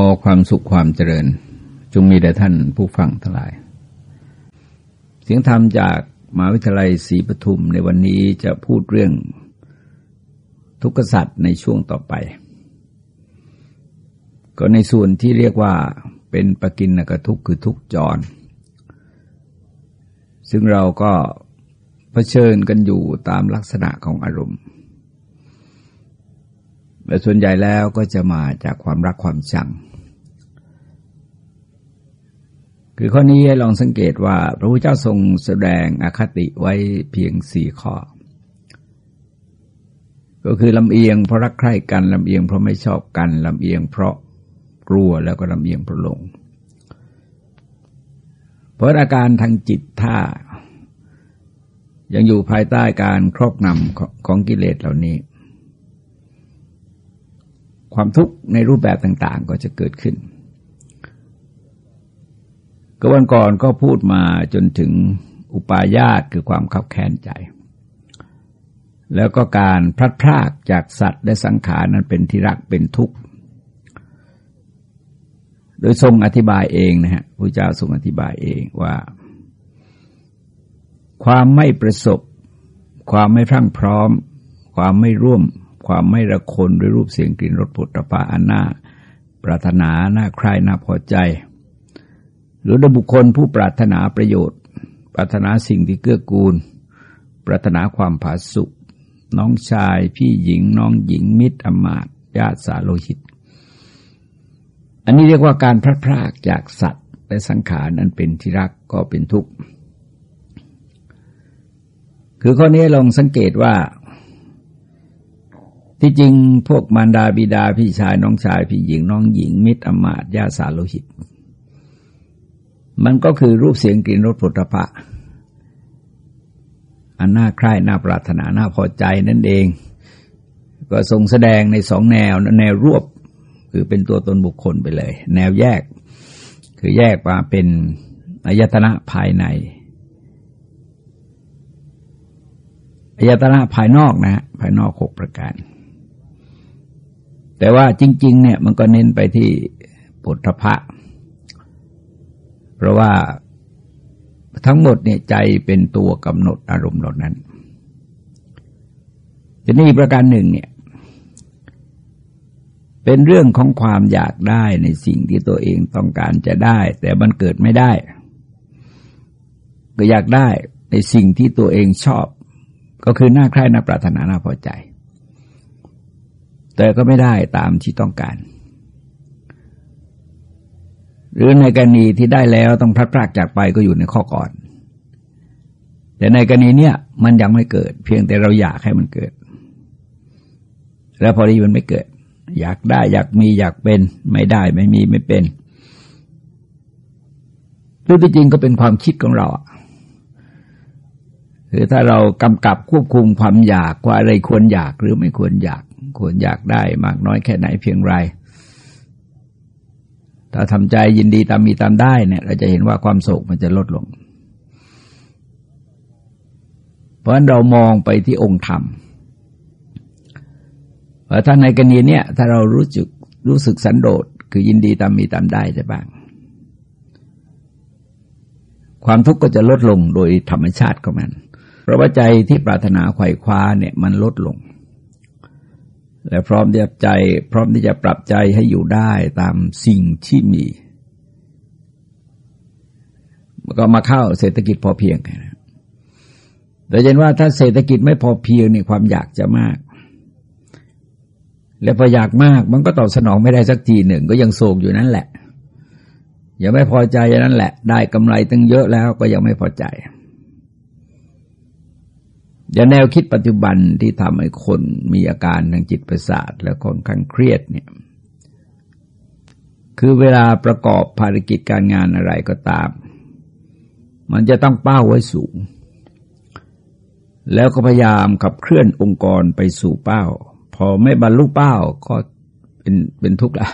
อความสุขความเจริญ จงมีแด่ท่านผู้ฟังทั้งหลาย เสียงธรรมจากมหาวิทยาลัยศรีปทุมในวันนี้จะพูดเรื่องทุกขสัตว์ในช่วงต่อไป ก็ในส่วนที่เรียกว่าเป็นปกินนกทุกคือทุกจร ซึ่งเราก็เผชิญกันอยู่ตามลักษณะของอารมณ์ แต่ส่วนใหญ่แล้วก็จะมาจากความรักความชัง คือข้อนี้ให้ลองสังเกตว่า พระพุทธเจ้าทรงแสดงอคติไว้เพียงสี่ข้อ ก็คือลำเอียงเพราะรักใคร่กันลำเอียงเพราะไม่ชอบกันลำเอียงเพราะกลัวแล้วก็ลำเอียงเพราะหลงเพราะอาการทางจิตถ้ายังอยู่ภายใต้การครอบงำของกิเลสเหล่านี้ ความทุกข์ในรูปแบบต่าง ๆ ก็จะเกิดขึ้น ก็วันก่อนก็พูดมาจนถึงอุปาญาตคือความขับแค้นใจ แล้วก็การพลัดพรากจากสัตว์และสังขารนั้นเป็นที่รักเป็นทุกข์ โดยทรงอธิบายเองนะฮะพระเจ้าทรงอธิบายเองว่า ความไม่ประสบ ความไม่พรั่งพร้อม ความไม่ร่วม ความไม่ระคนด้วยรูปเสียงกลิ่นรสผลิตภัณฑ์อันน่าปรารถนาน่าใคร่น่าพอใจ หรือบุคคลผู้ปรารถนาประโยชน์ ปรารถนาสิ่งที่เกื้อกูล ปรารถนาความผาสุกน้องชายพี่หญิงน้องหญิงมิตรอมาตญาติสาโลหิต อันนี้เรียกว่าการพลัดพรากจากสัตว์และสังขารนั้นเป็นที่รักก็เป็นทุกข์ คือข้อนี้ลองสังเกตว่า ที่จริงพวกมารดาบิดาพี่ชายน้องชาย พี่หญิงน้องหญิง มิตรอมาตญาสาโลหิต มันก็คือรูปเสียงกลิ่นรสผลิตภัณฑ์อันน่าใคร่น่าปรารถนาน่าพอใจนั่นเอง ก็ทรงแสดงในสองแนว แนวรวบคือเป็นตัวตนบุคคลไปเลย แนวแยก คือแยกมาเป็นอายตนะภายในอายตนะภายนอกนะ ภายนอกหกประการ แต่ว่าจริง ๆ เนี่ยมันก็เน้นไปที่ปุถะพะ เพราะว่าทั้งหมดเนี่ยใจเป็นตัวกำหนดอารมณ์เหล่านั้นทีนี้ประการหนึ่งเนี่ย เป็นเรื่องของความอยากได้ในสิ่งที่ตัวเองต้องการจะได้ แต่มันเกิดไม่ได้ ก็อยากได้ในสิ่งที่ตัวเองชอบ ก็คือหน้าใคร่หน้าปรารถนาหน้าพอใจ แต่ก็ไม่ได้ตามที่ต้องการ หรือในกรณีที่ได้แล้วต้องพลัดพรากจากไปก็อยู่ในข้อก่อน แต่ในกรณีเนี้ยมันยังไม่เกิด เพียงแต่เราอยากให้มันเกิด แล้วพอดีมันไม่เกิด อยากได้อยากมีอยากเป็น ไม่ได้ไม่มีไม่เป็นรือที่จริงก็เป็นความคิดของเราคือถ้าเรากำกับควบคุมความอยากว่าอะไรควรอยากหรือไม่ควรอยาก ควรอยากได้มากน้อยแค่ไหนเพียงไรถ้าทำใจยินดีตามมีตามได้เนี่ย เราจะเห็นว่าความโศกมันจะลดลง เพราะฉะนั้นเรามองไปที่องค์ธรรมว่าถ้าในกรณีเนี้ยถ้าเรารู้จึกรู้สึกสันโดษคือยินดีตามมีตามได้จะบ้าง ความทุกข์ก็จะลดลงโดยธรรมชาติของมัน เพราะว่าใจที่ปรารถนาไขว่คว้าเนี่ยมันลดลง และพร้อมที่จะใจ พร้อมที่จะปรับใจให้อยู่ได้ตามสิ่งที่มีก็มาเข้าเศรษฐกิจพอเพียงแต่เห็นว่าถ้าเศรษฐกิจไม่พอเพียงนี่ความอยากจะมาก และพออยากมากมันก็ตอบสนองไม่ได้สักทีหนึ่ง ก็ยังโศกอยู่นั่นแหละยังไม่พอใจอย่างนั้นแหละ ได้กำไรตั้งเยอะแล้วก็ยังไม่พอใจ อย่างแนวคิดปัจจุบันที่ทำให้คนมีอาการทางจิตประสาทและค่อนข้างเครียดเนี่ยคือเวลาประกอบภารกิจการงานอะไรก็ตาม มันจะต้องเป้าไว้สูง แล้วก็พยายามขับเคลื่อนองค์กรไปสู่เป้า พอไม่บรรลุเป้าก็เป็นเป็นทุกข์ละ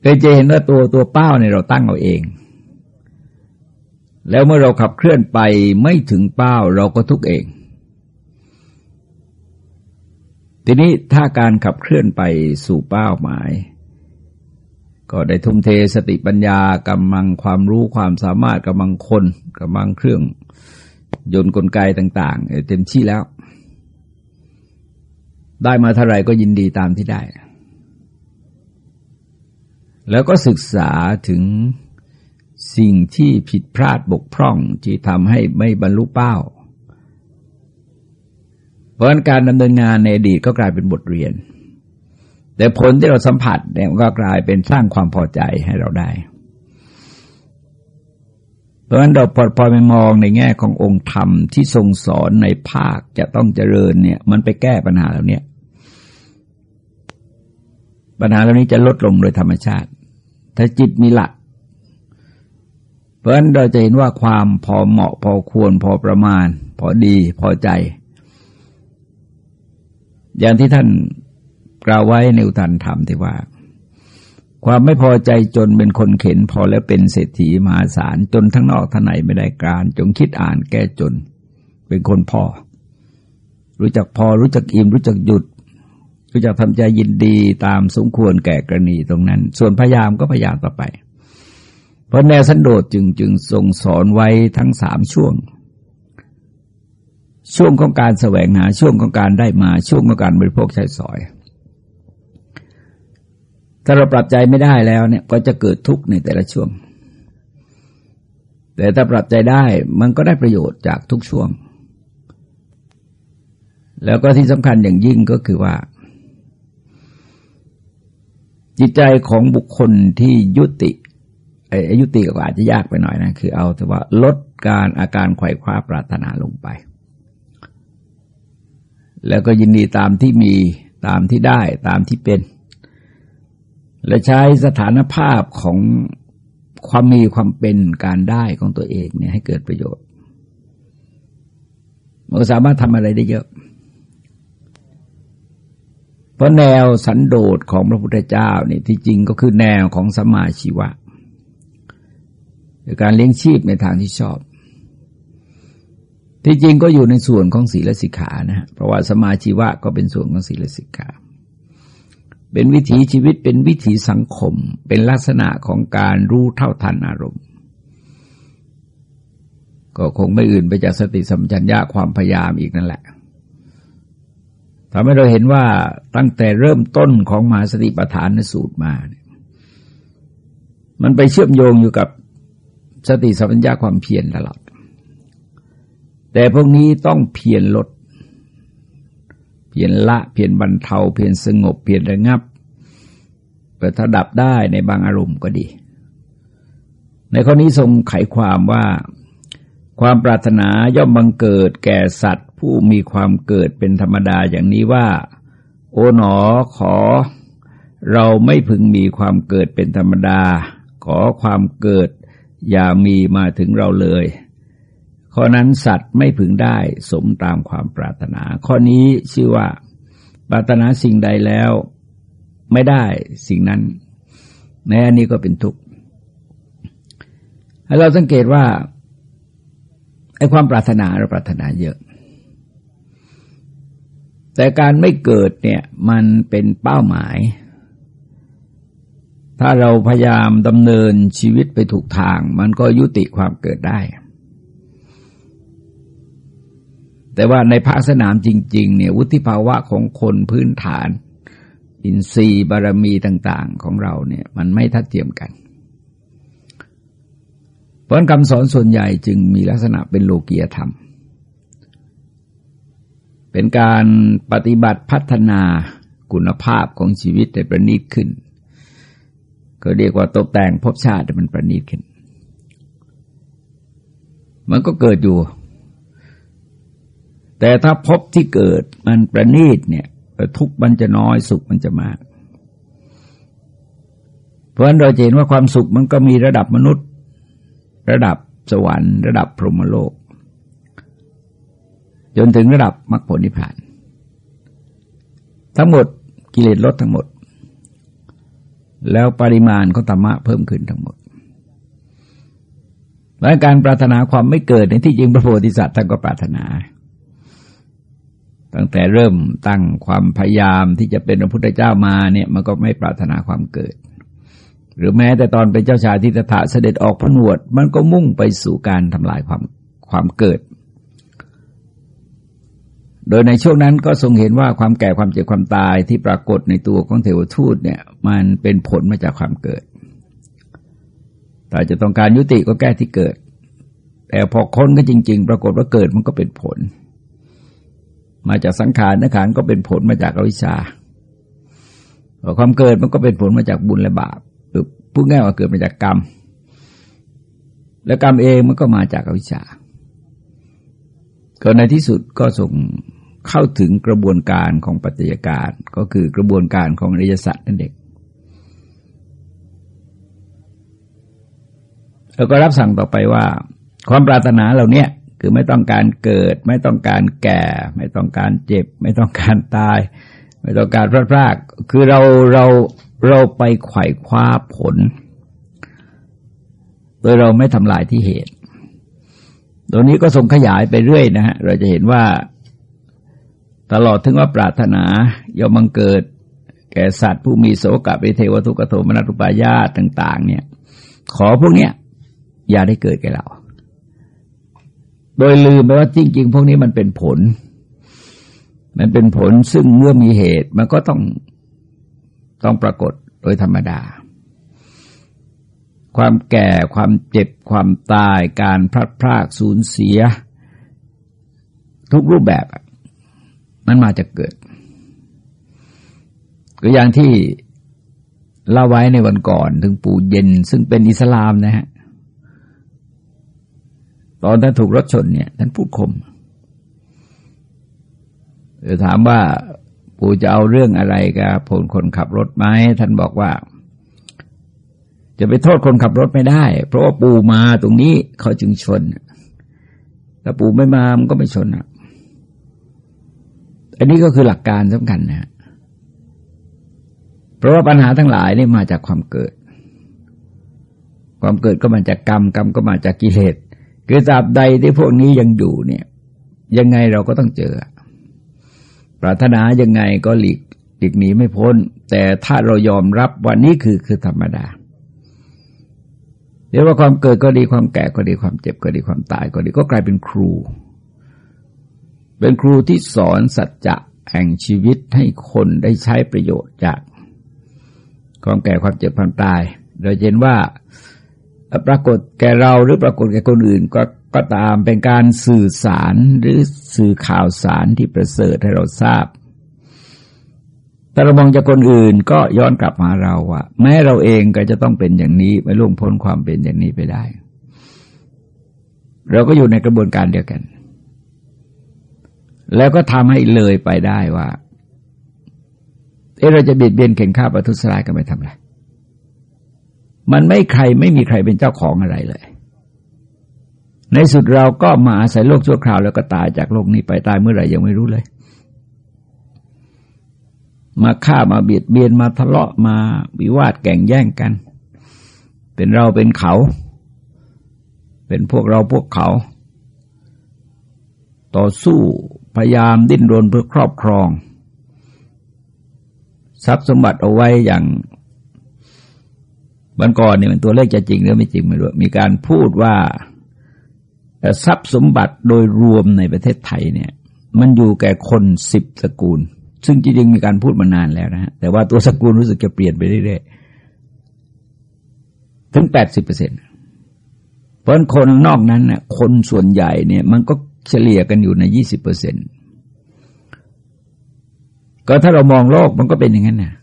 เคยจะเห็นว่าตัวตัวเป้าเนี่ยเราตั้งเอาเอง แล้วเมื่อเราขับเคลื่อนไปไม่ถึงเป้าเราก็ทุกเอง ทีนี้ถ้าการขับเคลื่อนไปสู่เป้าหมาย ก็ได้ทุ่มเทสติปัญญากำลังความรู้ความสามารถกำลังคนกำลังเครื่องยนต์กลไกต่าง ๆ เต็มที่แล้ว ได้มาเท่าไหร่ก็ยินดีตามที่ได้ แล้วก็ศึกษาถึง สิ่งที่ผิดพลาดบกพร่องที่ทำให้ไม่บรรลุเป้า เพราะการดำเนินงานในอดีตก็กลายเป็นบทเรียน แต่ผลที่เราสัมผัสเนี่ยก็กลายเป็นสร้างความพอใจให้เราได้ เพราะฉะนั้นเราพอพอไปมองในแง่ขององค์ธรรมที่ทรงสอนในภาคจะต้องเจริญเนี่ย มันไปแก้ปัญหาเหล่านี้ปัญหาเหล่านี้จะลดลงโดยธรรมชาติ ถ้าจิตมีหลัก เพราะฉะนั้นเราจะเห็นว่าความพอเหมาะพอควรพอประมาณ พอดีพอใจ อย่างที่ท่านกล่าวไว้ในอุทานธรรมที่ว่า ความไม่พอใจจนเป็นคนเข็น พอแล้วเป็นเศรษฐีมหาศาลจนทั้งนอกทั้งในไม่ได้การ จงคิดอ่านแก้จน เป็นคนพอ รู้จักพอรู้จักอิ่มรู้จักหยุดรู้จักทำใจยินดีตามสมควรแก่กรณีตรงนั้น ส่วนพยายามก็พยายามต่อไป เพราะแนวสันโดษจึงจึงทรงสอนไว้ทั้งสามช่วง ช่วงของการแสวงหาช่วงของการได้มาช่วงของการบริโภคใช้สอย ถ้าเราปรับใจไม่ได้แล้วเนี่ยก็จะเกิดทุกข์ในแต่ละช่วง แต่ถ้าปรับใจได้มันก็ได้ประโยชน์จากทุกช่วง แล้วก็ที่สำคัญอย่างยิ่งก็คือว่าจิตใจของบุคคลที่ยุติ อายุติก็อาจจะยากไปหน่อยนะ คือเอาแต่ว่าลดการอาการไขว่คว้าปรารถนาลงไป แล้วก็ยินดีตามที่มีตามที่ได้ตามที่เป็น และใช้สถานภาพของความมีความเป็นการได้ของตัวเองเนี่ยให้เกิดประโยชน์มันสามารถทำอะไรได้เยอะ เพราะแนวสันโดษของพระพุทธเจ้านี่ที่จริงก็คือแนวของสมาชีวะ การเลี้ยงชีพในทางที่ชอบ ที่จริงก็อยู่ในส่วนของศีลสิกขานะฮะเพราะว่าสมาชีวะก็เป็นส่วนของศีลสิกขาเป็นวิถีชีวิตเป็นวิถีสังคม เป็นลักษณะของการรู้เท่าทันอารมณ์ ก็คงไม่อื่นไปจากสติสัมปชัญญะความพยายามอีกนั่นแหละทำให้เราเห็นว่าตั้งแต่เริ่มต้นของมหาสติปัฏฐานสูตรมา มันไปเชื่อมโยงอยู่กับ สติสัมปชัญญะความเพียรตลอด แต่พวกนี้ต้องเพียรลด เพียรละ เพียรบรรเทา เพียรสงบ เพียรระงับเปิดถ้าดับได้ในบางอารมณ์ก็ดี ในข้อนี้ทรงไขความว่าความปรารถนาย่อมบังเกิดแก่สัตว์ ผู้มีความเกิดเป็นธรรมดาอย่างนี้ว่า โอ๋หนอขอ เราไม่พึงมีความเกิดเป็นธรรมดา ขอความเกิด อย่ามีมาถึงเราเลย ข้อนั้นสัตว์ไม่พึงได้สมตามความปรารถนา ข้อนี้ชื่อว่า ปรารถนาสิ่งใดแล้ว ไม่ได้สิ่งนั้นในอันนี้ก็เป็นทุกข์ให้เราสังเกตว่าไอ้ความปรารถนาเราปรารถนาเยอะ แต่การไม่เกิดเนี่ยมันเป็นเป้าหมาย ถ้าเราพยายามดำเนินชีวิตไปถูกทาง มันก็ยุติความเกิดได้ แต่ว่าในภาคสนามจริง ๆ เนี่ยวุฒิภาวะของคนพื้นฐาน อินทรีย์บารมีต่าง ๆ ของเราเนี่ยมันไม่ทัดเทียมกัน เพราะคำสอนส่วนใหญ่จึงมีลักษณะเป็นโลกียธรรม เป็นการปฏิบัติพัฒนาคุณภาพของชีวิตให้ประณีตขึ้น ก็เรียกว่าตกแต่งภพชาติมันประณีตขึ้น มันก็เกิดอยู่ แต่ถ้าพบที่เกิดมันประณีตเนี่ยทุกมันจะน้อยสุขมันจะมาก เพราะฉะนั้นเราเห็นว่าความสุขมันก็มีระดับมนุษย์ ระดับสวรรค์ ระดับพรหมโลก จนถึงระดับมรรคผลนิพพาน ทั้งหมดกิเลสลดทั้งหมด แล้วปริมาณของธรรมะเพิ่มขึ้นทั้งหมด และการปรารถนาความไม่เกิดในที่จริงพระโพธิสัตว์ท่านก็ปรารถนา ตั้งแต่เริ่มตั้งความพยายามที่จะเป็นพระพุทธเจ้ามาเนี่ยมันก็ไม่ปรารถนาความเกิด หรือแม้แต่ตอนเป็นเจ้าชายทิฏฐะเสด็จออกผนวด มันก็มุ่งไปสู่การทำลายความความเกิด โดยในช่วงนั้นก็ทรงเห็นว่าความแก่ความเจ็บความตายที่ปรากฏในตัวของเทวทูตเนี่ย มันเป็นผลมาจากความเกิด แต่จะต้องการยุติก็แก้ที่เกิด แต่พอค้นก็จริง ๆ ปรากฏว่าเกิดมันก็เป็นผล มาจากสังขารนักขานก็เป็นผลมาจากอวิชชาความเกิดมันก็เป็นผลมาจากบุญและบาปหรือพูดง่ายว่าเกิดมาจากกรรม และกรรมเองมันก็มาจากอวิชชาก็ในที่สุดก็ส่ง เข้าถึงกระบวนการของปัจจัยการก็คือกระบวนการของอริยสัจนั่นเองแล้วก็รับสั่งต่อไปว่า ความปรารถนาเหล่านี้คือไม่ต้องการเกิด ไม่ต้องการแก่ ไม่ต้องการเจ็บ ไม่ต้องการตาย ไม่ต้องการพลาดพลาดคือเราเราเราไปไขว่คว้าผล โดยเราไม่ทำลายที่เหตุ ตัวนี้ก็ส่งขยายไปเรื่อยนะฮะเราจะเห็นว่า ตลอดถึงว่าปรารถนายอมบังเกิด แก่สัตว์ผู้มีโสกะปเทวทุกโทมนัตุปายาตต่าง ๆ เนี่ย ขอพวกเนี้ยอย่าได้เกิดแก่เรา โดยลืมไปว่าจริง ๆ พวกนี้มันเป็นผล มันเป็นผลซึ่งเมื่อมีเหตุมันก็ต้องต้องปรากฏโดยธรรมดา ความแก่ความเจ็บความตายการพลัดพรากสูญเสีย ทุกรูปแบบ มันมาจะเกิดก็อย่างที่เล่าไว้ในวันก่อนถึงปู่เย็น ซึ่งเป็นอิสลามนะฮะตอนท่านถูกรถชนเนี่ยท่านพูดคมเอถามว่าปู่จะเอาเรื่องอะไรกับผลคนขับรถไหมท่านบอกว่า จะไปโทษคนขับรถไม่ได้ เพราะว่าปู่มาตรงนี้เขาจึงชนถ้าปู่ไม่มามันก็ไม่ชนอะ อันนี้ก็คือหลักการสำคัญนะเพราะว่าปัญหาทั้งหลายนี่มาจากความเกิด ความเกิดก็มาจากกรรม กรรมก็มาจากกิเลสคือตราบใดที่พวกนี้ยังอยู่เนี่ย ยังไงเราก็ต้องเจอ ปรารถนายังไงก็หลีกหลีกหนีไม่พ้น แต่ถ้าเรายอมรับว่านี่คือคือธรรมดาเรียกว่าความเกิดก็ดีความแก่ก็ดีความเจ็บก็ดีความตายก็ดีก็กลายเป็นครู เป็นครูที่สอนสัจจะแห่งชีวิตให้คนได้ใช้ประโยชน์จากความแก่ความเจ็บความตายโดยเห็นว่าปรากฏแก่เราหรือปรากฏแก่คนอื่นก็ก็ตามเป็นการสื่อสารหรือสื่อข่าวสารที่ประเสริฐให้เราทราบ แต่เรามองจากคนอื่นก็ย้อนกลับมาเราว่าแม้เราเองก็จะต้องเป็นอย่างนี้ไม่ล่วงพ้นความเป็นอย่างนี้ไปได้ เราก็อยู่ในกระบวนการเดียวกัน แล้วก็ทำให้เลยไปได้ว่า เอเราจะเบียดเบียนเข่งข้าประทุษร้ายกันไปทำไร มันไม่ใครไม่มีใครเป็นเจ้าของอะไรเลย ในสุดเราก็มาอาศัยโลกชั่วคราวแล้วก็ตายจากโลกนี้ไปตายเมื่อไหร่ยังไม่รู้เลย มาฆ่ามาเบียดเบียนมาทะเลาะมาวิวาทแก่งแย่งกัน เป็นเราเป็นเขา เป็นพวกเราพวกเขา ต่อสู้ พยายามดิ้นรนเพื่อครอบครอง ทรัพย์สมบัติเอาไว้อย่างวันก่อนเนี่ยมันตัวเลขจะจริงหรือไม่จริงไม่รู้มีการพูดว่าทรัพย์สมบัติโดยรวมในประเทศไทยเนี่ย มันอยู่แก่คนสิบสกุล ซึ่งจริงๆมีการพูดมานานแล้วนะฮะแต่ว่าตัวสกุลรู้สึกจะเปลี่ยนไปเรื่อยๆถึงแปดสิบเปอร์เซ็นต์เพราะคนนอกนั้นน่ะคนส่วนใหญ่เนี่ย มันก็ เฉลี่ยกันอยู่ในยี่สิบเปอร์เซ็นต์ก็ถ้าเรามองโลกมันก็เป็นอย่างนั้นนะ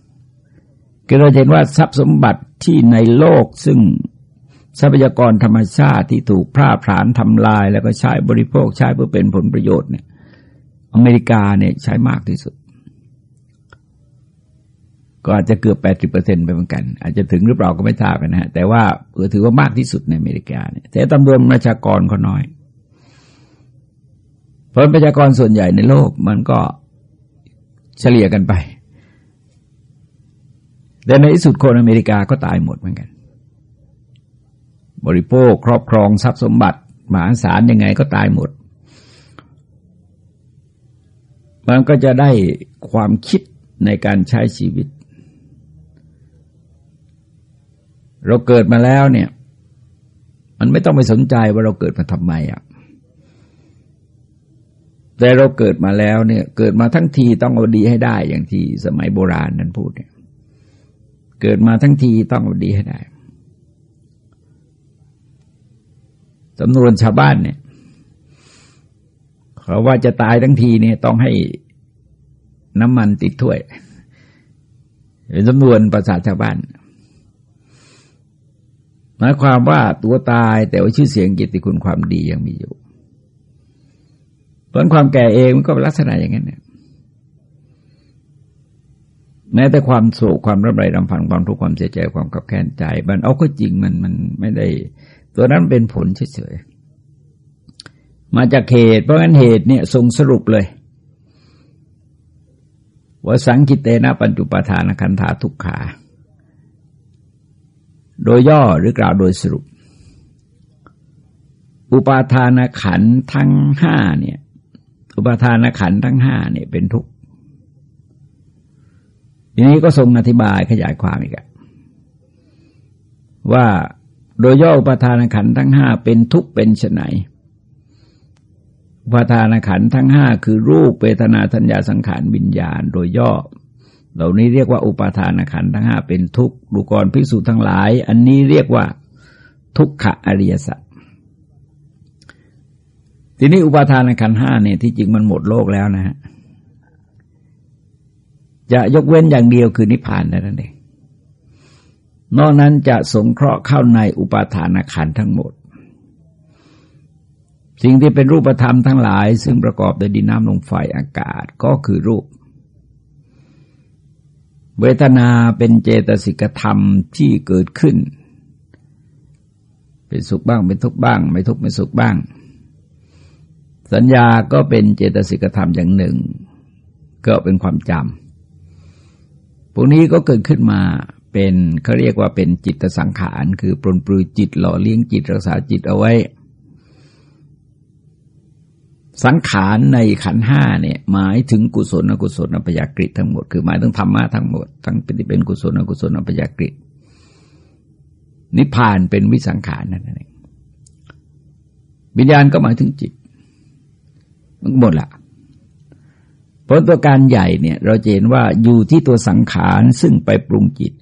คือเราเห็นว่าทรัพย์สมบัติที่ในโลกซึ่งทรัพยากรธรรมชาติที่ถูกพร่าพรานทำลาย แล้วก็ใช้บริโภคใช้เพื่อเป็นผลประโยชน์เนี่ย อเมริกาเนี่ยใช้มากที่สุด ก็อาจจะเกือบแปดสิบเปอร์เซ็นไปเหมือนกัน อาจจะถึงหรือเปล่าก็ไม่ทราบนะฮะแต่ว่าถือว่ามากที่สุดในอเมริกาเนี่ยแต่ตำรวจประชากรก็น้อย เพราะประชากรส่วนใหญ่ในโลกมันก็เฉลี่ยกันไป แต่ในที่สุดคนอเมริกาก็ตายหมดเหมือนกัน บริโภคครอบครองทรัพย์สมบัติมหาศาลยังไงก็ตายหมด มันก็จะได้ความคิดในการใช้ชีวิต เราเกิดมาแล้วเนี่ย มันไม่ต้องไปสนใจว่าเราเกิดมาทำไมอะ แต่เราเกิดมาแล้วเนี่ย เกิดมาทั้งทีต้องเอาดีให้ได้ อย่างที่สมัยโบราณนั้นพูดเนี่ยเกิดมาทั้งทีต้องเอาดีให้ได้สำนวนชาวบ้านเนี่ยเขาว่าจะตายทั้งทีเนี่ยต้องให้น้ำมันติดถ้วยเป็นสำนวนภาษาชาวบ้านหมายความว่าตัวตายแต่ว่าชื่อเสียงกิตติคุณความดียังมีอยู่ ผลความแก่เองมันก็เป็นลักษณะอย่างนั้นเนี่ยแม้แต่ความโศกความรับไรรำพันความทุกข์ความเสียใจความขับแค้นใจ มันเอาก็จริงมันมันไม่ได้ ตัวนั้นเป็นผลเฉยๆมาจากเหตุ เพราะงั้นเหตุเนี่ยทรงสรุปเลยว่าสังกิเตนะปัญจุปทานคันธาทุกขา โดยย่อหรือกล่าวโดยสรุป อุปาทานขันทั้งห้าเนี่ย อุปาทานขันทั้งห้าเนี่ยเป็นทุกข์ทีนี้ก็ทรงอธิบายขยายความอีกว่าโดยย่ออุปาทานขันทั้งห้าเป็นทุกข์เป็นไนอุปาทานขันทั้งห้าคือรูปเวทนาสัญญาสังขารวิญญาณ โดยย่อ เหล่านี้เรียกว่าอุปาทานขันทั้งห้าเป็นทุกข์ดูกรภิกษุทั้งหลาย อันนี้เรียกว่า ทุกขอริยสัจ ทีนี้อุปาทานขันห้าเนี่ยที่จริงมันหมดโลกแล้วนะฮะจะยกเว้นอย่างเดียวคือนิพพานนั่นเองนอกนั้นจะสงเคราะห์เข้าในอุปาทานขันทั้งหมด สิ่งที่เป็นรูปธรรมทั้งหลาย ซึ่งประกอบด้วยดินน้ำลมไฟอากาศก็คือรูป เวทนาเป็นเจตสิกธรรมที่เกิดขึ้น เป็นสุขบ้างเป็นทุกข์บ้าง ไม่ทุกข์ไม่สุขบ้าง สัญญาก็เป็นเจตสิกธรรมอย่างหนึ่ง ก็เป็นความจำพวกนี้ก็เกิดขึ้นมาเป็นเขาเรียกว่าเป็นจิตสังขาร คือปรนปลือจิตหล่อเลี้ยงจิตรักษาจิตเอาไว้ สังขารในขันห้าเนี่ยหมายถึงกุศลอกุศลอภิยากฤิทั้งหมด คือหมายถึงธรรมะทั้งหมด ทั้งเป็นเป็นกุศลอกุศลอภิยากฤินิพพานเป็นวิสังขารนั่นเองวิญญาณก็หมายถึงจิต มันหมดละเพราะตัวการใหญ่เนี่ย เราเห็นว่าอยู่ที่ตัวสังขารซึ่งไปปรุงจิต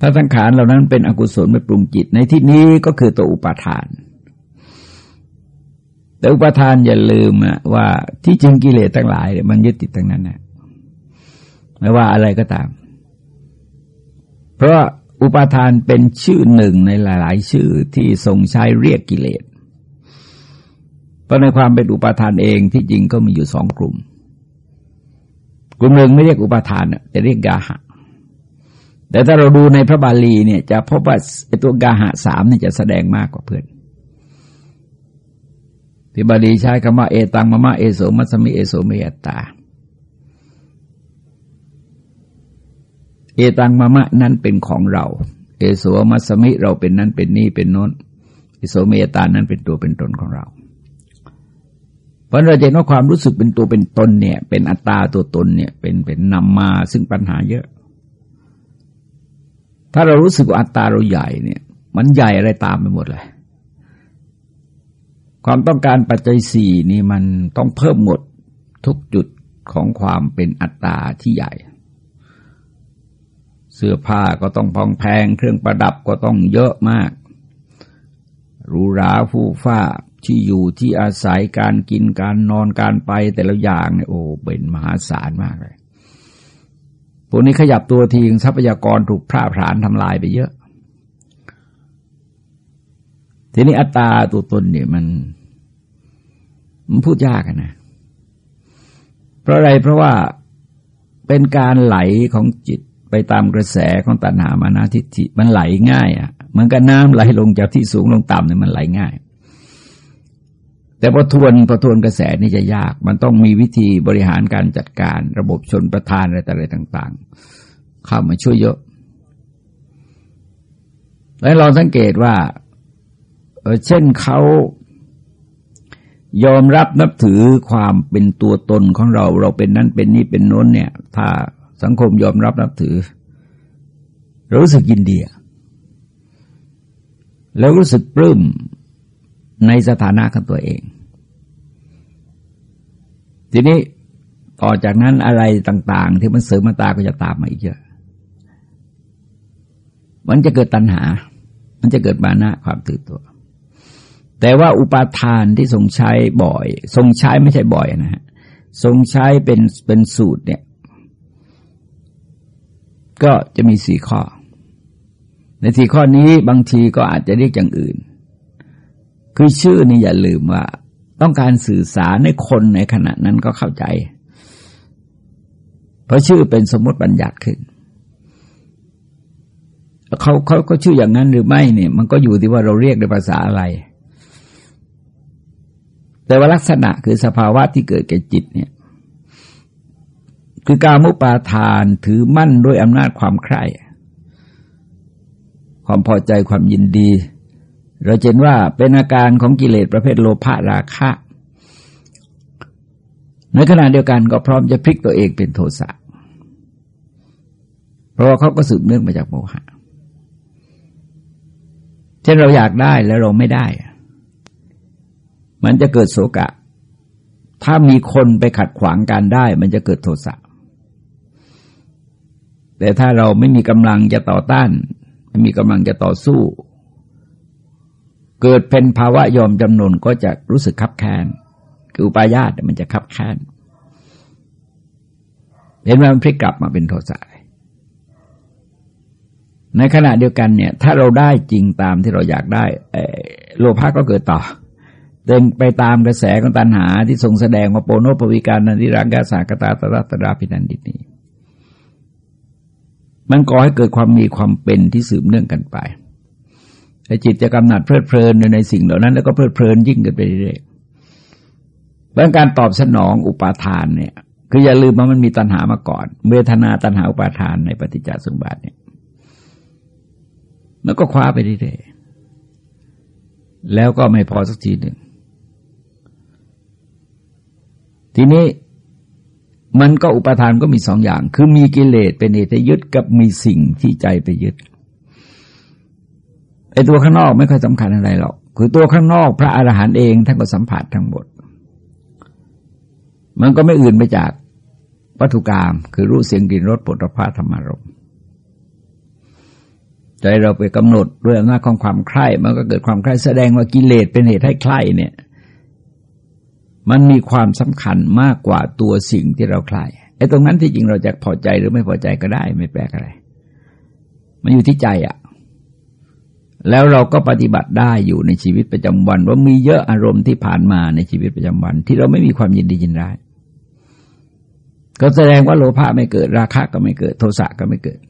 ถ้าสังขารเหล่านั้นเป็นอกุศลไปปรุงจิต ในที่นี้ก็คือตัวอุปาทาน แต่อุปาทานอย่าลืมว่าที่จริงกิเลสทั้งหลายมันยึดติดทั้งนั้นนะไม่ว่าอะไรก็ตาม เพราะอุปาทานเป็นชื่อหนึ่งในหลาย ๆ ชื่อที่ทรงใช้เรียกกิเลส เพราะในความเป็นอุปาทานเองที่จริงก็มีอยู่สองกลุ่ม กลุ่มหนึ่งไม่เรียกอุปาทานแต่เรียกกาหะ แต่ถ้าเราดูในพระบาลีเนี่ย จะพบว่าตัวกาหะสามเนี่ยจะแสดงมากกว่าเพื่อนที่บาลีใช้คำว่าเอตังมะมะเอโสมัสมิเอโสเมยตา เอตังมะมะนั้นเป็นของเรา เอโสมัสมิเราเป็นนั้นเป็นนี่เป็นโน้นเอโสเมยตานั้นเป็นตัวเป็นตนของเรา เพราะเราจะเห็นว่าความรู้สึกเป็นตัวเป็นตนเนี่ย เป็นอัตตาตัวตนเนี่ย เป็นเป็นนำมาซึ่งปัญหาเยอะ ถ้าเรารู้สึกว่าอัตตาเราใหญ่เนี่ย มันใหญ่อะไรตามไปหมดเลย ความต้องการปัจจัยสี่นี่มันต้องเพิ่มหมดทุกจุดของความเป็นอัตตาที่ใหญ่ เสื้อผ้าก็ต้องพองแพง เครื่องประดับก็ต้องเยอะมากรูราฟูฟ้า ที่อยู่ที่อาศัยการกินการนอนการไปแต่ละอย่างเนี่ยโอ้เป็นมหาศาลมากเลยพวกนี้ขยับตัวทีทรัพยากรถูกพร่าพานทำลายไปเยอะ ทีนี้อัตตาตัวตนเนี่ยมัน มันพูดยากนะ เพราะอะไรเพราะว่าเป็นการไหลของจิตไปตามกระแสของตัณหามานาทิฏฐิมันไหลง่ายอะ่ะ เหมือนกับน้ำไหลลงจากที่สูงลงต่ำเนี่ยมันไหลง่าย แต่พอทวนพอทวนกระแสนี่จะยาก มันต้องมีวิธีบริหารการจัดการระบบชนประทานอะไรต่อะไรต่าง ๆ เข้ามาช่วยเยอะ แล้วเราสังเกตว่าเช่นเขายอมรับนับถือความเป็นตัวตนของเรา เราเป็นนั้นเป็นนี่เป็นโน้นเนี่ย ถ้าสังคมยอมรับนับถือ รู้สึกยินดีแล้วรู้สึกปลื้ม ในสถานะของตัวเอง ทีนี้ต่อจากนั้นอะไรต่าง ๆ ที่มันเสริมมาตาก็จะตามมาอีกเยอะ มันจะเกิดตัณหา มันจะเกิดมานะความตื่นตัว แต่ว่าอุปาทานที่ทรงใช้บ่อย ทรงใช้ไม่ใช่บ่อยนะฮะ ทรงใช้เป็นเป็นสูตรเนี่ย ก็จะมีสี่ข้อ ในสี่ข้อนี้บางทีก็อาจจะเรียกอย่างอื่น คือชื่อนี่อย่าลืมว่า ต้องการสื่อสารในคนในขณะนั้นก็เข้าใจ เพราะชื่อเป็นสมมติบัญญัติขึ้นเขาเขาก็ชื่ออย่างนั้นหรือไม่เนี่ย มันก็อยู่ที่ว่าเราเรียกในภาษาอะไร แต่ว่าลักษณะคือสภาวะที่เกิดแก่จิตเนี่ย คือการมุปาทานถือมั่นด้วยอำนาจความใคร่ ความพอใจความยินดี เราเห็นว่าเป็นอาการของกิเลสประเภทโลภะราคะ ในขณะเดียวกันก็พร้อมจะพลิกตัวเองเป็นโทสะ เพราะว่าเขาก็สืบเนื่องมาจากโมหะ เช่นเราอยากได้แล้วเราไม่ได้ มันจะเกิดโศกะ ถ้ามีคนไปขัดขวางการได้ มันจะเกิดโทสะ แต่ถ้าเราไม่มีกำลังจะต่อต้าน ไม่มีกำลังจะต่อสู้ เกิดเป็นภาวะยอมจำนนก็จะรู้สึกคับแค้นคืออุปายาตมันจะคับแค้นเห็นว่ามันพลิกกลับมาเป็นโทสะในขณะเดียวกันเนี่ย ถ้าเราได้จริงตามที่เราอยากได้โลภะก็เกิดต่อเดินไปตามกระแสของตัณหาที่ทรงแสดงว่าโปโนปวิการนันทิรังกาสากตาตระตราพินันดินีมันก่อให้เกิดความมีความเป็นที่สืบเนื่องกันไป ไอ้จิตจะกำหนัดเพลิดเพลินในสิ่งเหล่านั้น แล้วก็เพลิดเพลินยิ่งกันไปเรื่อยเรื่องการตอบสนองอุปาทานเนี่ย คืออย่าลืมว่ามันมีตัณหามาก่อน เวทนาตัณหาอุปาทานในปฏิจจสมบัติเนี่ยมันก็คว้าไปเรื่อยๆแล้วก็ไม่พอสักทีหนึ่ง ทีนี้มันก็อุปทานก็มีสองอย่าง คือมีกิเลสเป็นเหตุยึดกับมีสิ่งที่ใจไปยึด ไอ้ตัวข้างนอกไม่ค่อยสำคัญอะไรหรอก คือตัวข้างนอกพระอรหันต์เองท่านก็สัมผัสทั้งหมด มันก็ไม่อื่นไปจากวัตถุกรรมคือรูปเสียงกลิ่นรสปุถะพาธรรมารมใจเราไปกำหนดด้วยอำนาจของความใคร่มันก็เกิดความใคร่แสดงว่ากิเลสเป็นเหตุให้ใคร่เนี่ย มันมีความสำคัญมากกว่าตัวสิ่งที่เราใคร่ไอ้ตรงนั้นที่จริงเราจะพอใจหรือไม่พอใจก็ได้ ไม่แปลกอะไรมันอยู่ที่ใจอะ่ะ แล้วเราก็ปฏิบัติได้อยู่ในชีวิตประจำวัน ว่ามีเยอะอารมณ์ที่ผ่านมาในชีวิตประจำวัน ที่เราไม่มีความยินดียินร้ายก็แสดงว่าโลภะไม่เกิดราคะก็ไม่เกิดโทสะก็ไม่เกิด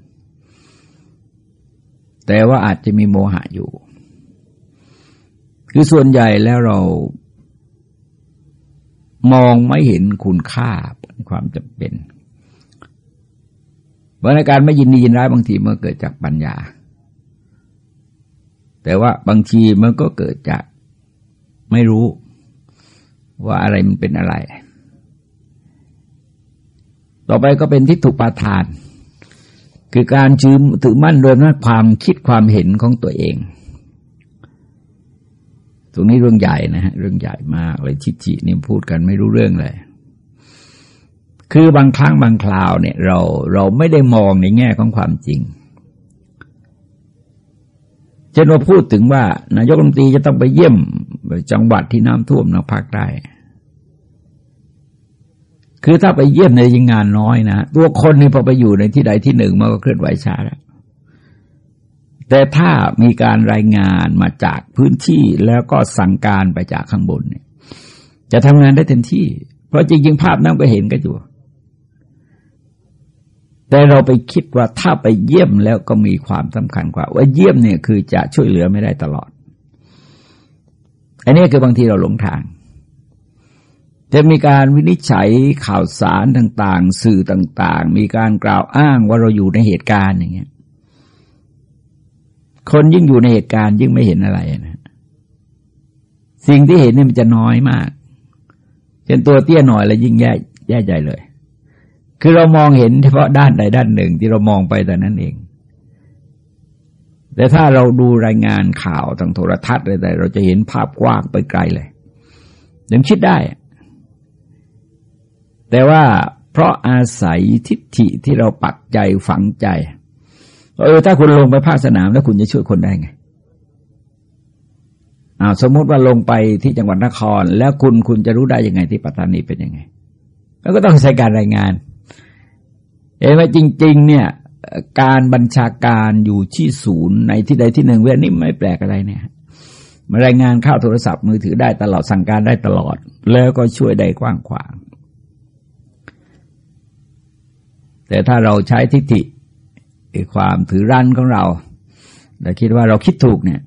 แต่ว่าอาจจะมีโมหะอยู่ คือส่วนใหญ่แล้วเรามองไม่เห็นคุณค่าความจำเป็นบรรการไม่ยินดียินร้ายบางทีมันเกิดจากปัญญา แต่ว่าบางทีมันก็เกิดจากไม่รู้ว่าอะไรมันเป็นอะไร ต่อไปก็เป็นทิฏฐุปาทาน คือการชืมถือมั่นโดยนั้นความคิดความเห็นของตัวเอง ตรงนี้เรื่องใหญ่นะฮะเรื่องใหญ่มากเลยชิจินี่พูดกันไม่รู้เรื่องเลย คือบางครั้งบางคราวเนี่ย เราเราไม่ได้มองในแง่ของความจริง เช่นว่าพูดถึงว่า นายกรัฐมนตรีจะต้องไปเยี่ยมจังหวัดที่น้ำท่วมทางภาคใต้คือถ้าไปเยี่ยมในยิงงานน้อยนะตัวคนนี่พอไปอยู่ในที่ใดที่หนึ่งมันก็เคลื่อนไหวช้าแล้วแต่ถ้ามีการรายงานมาจากพื้นที่แล้วก็สั่งการไปจากข้างบนเนี่ย จะทำงานได้เต็มที่ เพราะจริงๆ ภาพนั่งไปเห็นก็อยู่ แต่เราไปคิดว่าถ้าไปเยี่ยมแล้วก็มีความสำคัญกว่า ว่าเยี่ยมเนี่ยคือจะช่วยเหลือไม่ได้ตลอด อันนี้คือบางทีเราหลงทาง จะมีการวินิจฉัยข่าวสารต่าง ๆ สื่อต่าง ๆ มีการกล่าวอ้างว่าเราอยู่ในเหตุการณ์อย่างเงี้ย คนยิ่งอยู่ในเหตุการณ์ยิ่งไม่เห็นอะไรนะสิ่งที่เห็นเนี่ยมันจะน้อยมากเช่นตัวเตี้ยหน่อยแล้วยิ่งแย่แย่ใหญ่เลย คือเรามองเห็นเฉพาะด้านใดด้านหนึ่งที่เรามองไปแต่นั้นเอง แต่ถ้าเราดูรายงานข่าวทางโทรทัศน์อะไรเราจะเห็นภาพกว้างไปไกลเลยยังคิดได้ แต่ว่าเพราะอาศัยทิฏฐิที่เราปักใจฝังใจเออถ้าคุณลงไปภาคสนามแล้วคุณจะช่วยคนได้ไงอาสมมติว่าลงไปที่จังหวัดนคร แล้วคุณคุณจะรู้ได้ยังไงที่ปัตตานีเป็นยังไง แล้วก็ต้องใช้การรายงาน เห็นไหมจริง ๆ เนี่ย การบัญชาการอยู่ที่ศูนย์ในที่ใดที่หนึ่งเว้นนี่ไม่แปลกอะไรเนี่ยมารายงานเข้าโทรศัพท์มือถือได้ตลอดสั่งการได้ตลอด แล้วก็ช่วยได้กว้างขวาง แต่ถ้าเราใช้ทิฏฐิความถือรั้นของเราแต่คิดว่าเราคิดถูกเนี่ย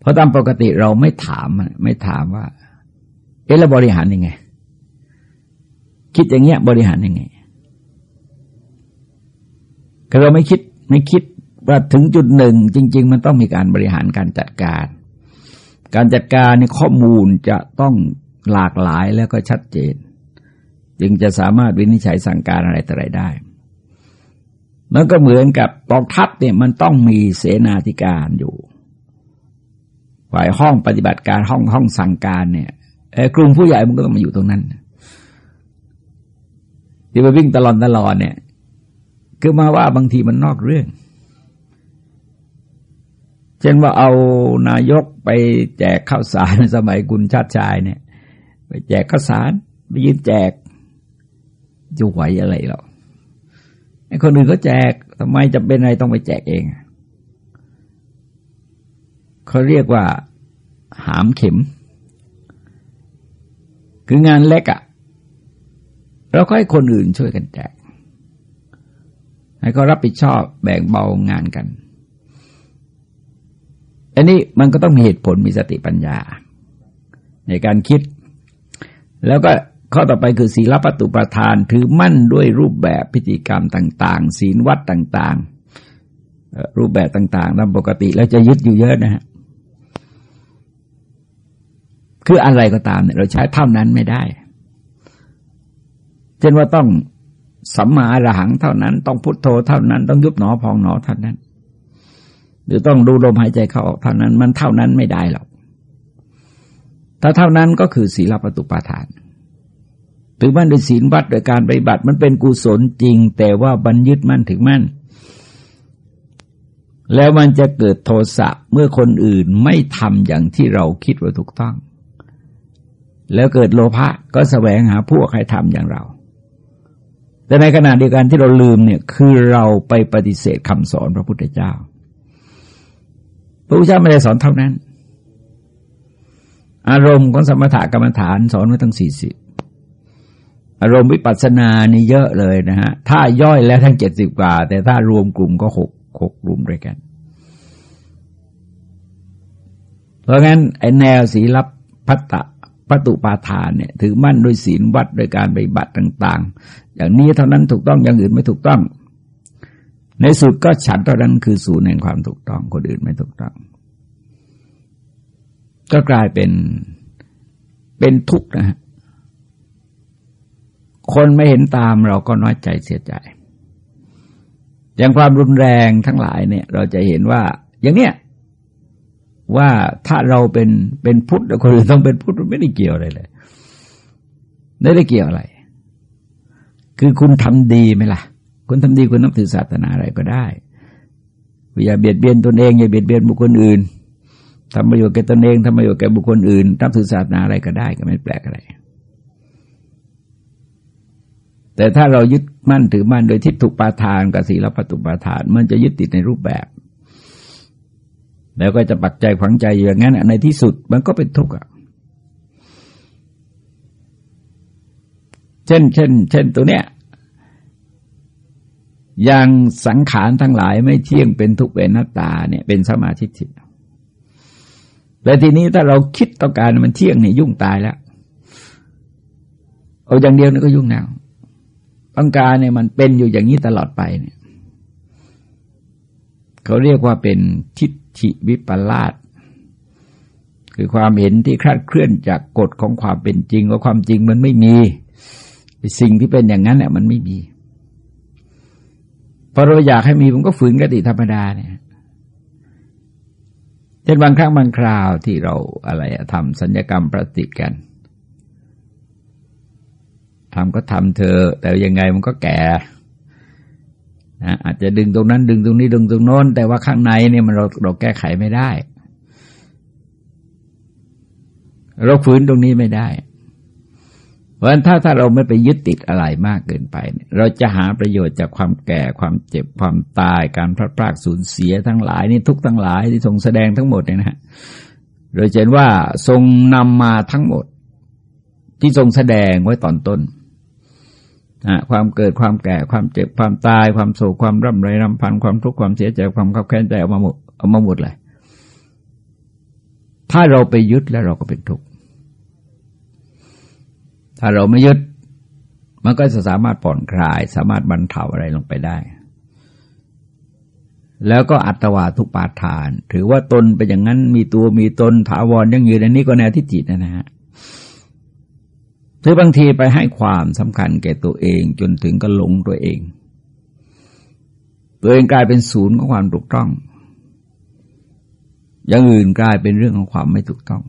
เพราะตามปกติเราไม่ถามไม่ถามว่า เอ๊ะเราบริหารยังไง คิดอย่างเงี้ยบริหารยังไง ก็เราไม่คิดไม่คิดว่าถึงจุดหนึ่งจริง ๆ มันต้องมีการบริหารการจัดการ การจัดการในข้อมูลจะต้องหลากหลายแล้วก็ชัดเจน จึงจะสามารถวินิจฉัยสั่งการอะไรต่ออะไรได้มันก็เหมือนกับกองทัพเนี่ยมันต้องมีเสนาธิการอยู่ฝ่ายห้องปฏิบัติการห้องห้องสั่งการเนี่ยกลุ่มผู้ใหญ่มันก็ต้องมาอยู่ตรงนั้นที่ไปวิ่งตลอดตลอดเนี่ย คือมาว่าบางทีมันนอกเรื่อง เช่นว่าเอานายกไปแจกข้าวสารสมัยกุลชาติชายเนี่ย ไปแจกข้าวสารไปยืนแจกจะไหวอะไรหรอกไอ้คนอื่นก็แจกทำไมจะเป็นอะไรต้องไปแจกเองเขาเรียกว่า หามเข็ม คืองานเล็กอะ่ะเราก็ให้คนอื่นช่วยกันแจก ให้เขารับผิดชอบแบ่งเบางานกัน อันนี้มันก็ต้องมีเหตุผลมีสติปัญญา ในการคิด แล้วก็ข้อต่อไปคือศีลปตุประทานถือมั่นด้วยรูปแบบพิธีกรรมต่าง ๆ ศีลวัดต่าง ๆ รูปแบบต่างๆตามปกติ แล้วจะยึดอยู่เยอะนะฮะคืออะไรก็ตามเนี่ยเราใช้เท่านั้นไม่ได้ เช่นว่าต้อง สัมมาอรหังเท่านั้น ต้องพุทโธเท่านั้น ต้องยุบหนอพองหนอเท่านั้น หรือต้องดูลมหายใจเข้าออกเท่านั้น มันเท่านั้นไม่ได้หรอกถ้าเท่านั้นก็คือศีลปตุปาทานถือมั่นโดยศีลวัดโดยการปฏิบัติมันเป็นกุศลจริง แต่ว่าบัญยึดมั่นถึงมั่น แล้วมันจะเกิดโทสะเมื่อคนอื่นไม่ทำอย่างที่เราคิดว่าถูกต้อง แล้วเกิดโลภะก็แสวงหาพวกให้ทำอย่างเรา แต่ในขณะเดียวกันที่เราลืมเนี่ยคือเราไปปฏิเสธคำสอนพระพุทธเจ้า พระพุทธเจ้าไม่ได้สอนเท่านั้น อารมณ์ของสมถกรรมฐานสอนไว้ตั้งสี่สิบอารมณ์วิปัสสนานี่เยอะเลยนะฮะ ถ้าย่อยแล้วทั้งเจ็ดสิบกว่า แต่ถ้ารวมกลุ่มก็หกหกกลุ่มด้วยกัน เพราะงั้นไอแนวสีลับพัตตะ ปตุปาทานเนี่ยถือมั่นโดยศีลวัดโดยการปฏิบัติต่าง ๆ อย่างนี้เท่านั้นถูกต้องอย่างอื่นไม่ถูกต้อง ในสุดก็ฉันเท่านั้นคือศูนย์แห่งความถูกต้องคนอื่นไม่ถูกต้อง ก็กลายเป็นเป็นทุกข์นะฮะคนไม่เห็นตามเราก็น้อยใจเสียใจ อย่างความรุนแรงทั้งหลายเนี่ย เราจะเห็นว่า อย่างเนี้ย ว่าถ้าเราเป็นเป็นพุทธคนอื่นต้องเป็นพุทธไม่ได้เกี่ยวอะไรเลยไม่ได้เกี่ยวอะไร คือคุณทำดีไหมล่ะ คุณทำดีคุณนับถือศาสนาอะไรก็ได้อย่าเบียดเบียนตนเองอย่าเบียดเบียนบุคคลอื่นทำประโยชน์แก่ตนเองทำประโยชน์แก่บุคคลอื่นนับถือศาสนาอะไรก็ได้ก็ไม่แปลกอะไร แต่ถ้าเรายึดมั่นถือมั่นโดยทิฏฐุปาทานกับศีลปตุปาทาน มันจะยึดติดในรูปแบบ แล้วก็จะปักใจฝังใจอย่างนั้นในที่สุดมันก็เป็นทุกข์อะเช่น เช่น เช่นตัวเนี้ยอย่างสังขารทั้งหลายไม่เที่ยงเป็นทุกข์เป็นหน้าตาเนี่ยเป็นสมาธิจิตแต่ทีนี้ถ้าเราคิดต้องการมันเที่ยงเนี่ยยุ่งตายแล้ว เอาอย่างเดียวนี่ก็ยุ่งแล้วต้องการเนี่ยมันเป็นอยู่อย่างนี้ตลอดไปเนี่ย เขาเรียกว่าเป็นทิฏ ฐิวิปลาสคือความเห็นที่คลาดเคลื่อนจากกฎของความเป็นจริงว่าความจริงมันไม่มีสิ่งที่เป็นอย่างนั้นเนี่ยมันไม่มีพอเราอยากให้มีมันก็ฝืนกติธรรมดาเนี่ยเช่นบางครั้งบางคราวที่เราอะไรทำสัญญกรรมประติกันทำก็ทำเธอ แต่ยังไงมันก็แก่ นะอาจจะดึงตรงนั้นดึงตรงนี้ดึงตรงโน้น แต่ว่าข้างในเนี่ยมันเราเราแก้ไขไม่ได้ เราฝืนตรงนี้ไม่ได้ เพราะฉะนั้นถ้าถ้าเราไม่ไปยึดติดอะไรมากเกินไป เราจะหาประโยชน์จากความแก่ความเจ็บความตายการพลาดพลาดสูญเสียทั้งหลายนี่ทุกทั้งหลายที่ทรงแสดงทั้งหมดเนี่ยนะฮะเราเห็นว่าทรงนำมาทั้งหมด ที่ทรงแสดงไว้ตอนต้น ความเกิดความแก่ความเจ็บความตาย ความโศกความร่ำไรรำพันความทุกข์ความเสียใจความขับแค้นใจเอามาหมดเอามาหมดเลยถ้าเราไปยึดแล้วเราก็เป็นทุกข์ถ้าเราไม่ยึด มันก็จะสามารถผ่อนคลาย สามารถบรรเทาอะไรลงไปได้ แล้วก็อัตวาทุปาทาน ถือว่าตนเป็นอย่างนั้นมีตัวมีตนถาวรยังยืนอันนี้ก็แนวทิฏฐินะฮะ หรือบางทีไปให้ความสำคัญแก่ตัวเองจนถึงก็หลงตัวเอง ตัวเองกลายเป็นศูนย์ของความถูกต้อง อย่างอื่นกลายเป็นเรื่องของความไม่ถูกต้อง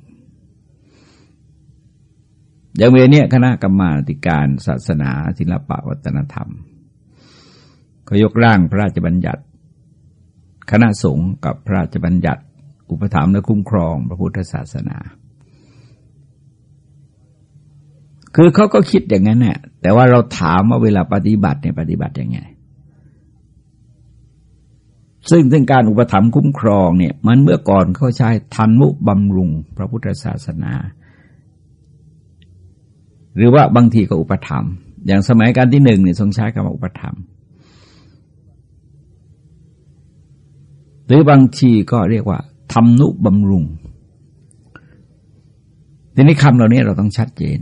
อย่างเวเนี่ยคณะกรรมาการศาสนาศิลปวัฒนธรรมเขายกร่างพระราชบัญญัติ คณะสงฆ์กับพระราชบัญญัติ อุปถัมภ์และคุ้มครองพระพุทธศาสนา คือเขาก็คิดอย่างนั้นแหละแต่ว่าเราถามว่าเวลาปฏิบัติเนี่ยปฏิบัติยังไง ซึ่งถึงการอุปถัมภ์คุ้มครองเนี่ย มันเมื่อก่อนเขาใช้ทันมุบำรุงพระพุทธศาสนา หรือว่าบางทีก็อุปถัมภ์อย่างสมัยการที่หนึ่งเนี่ยทรงใช้คำว่าอุปถัมภ์หรือบางทีก็เรียกว่าทำนุบำรุงทีนี้คำเหล่านี้เราต้องชัดเจน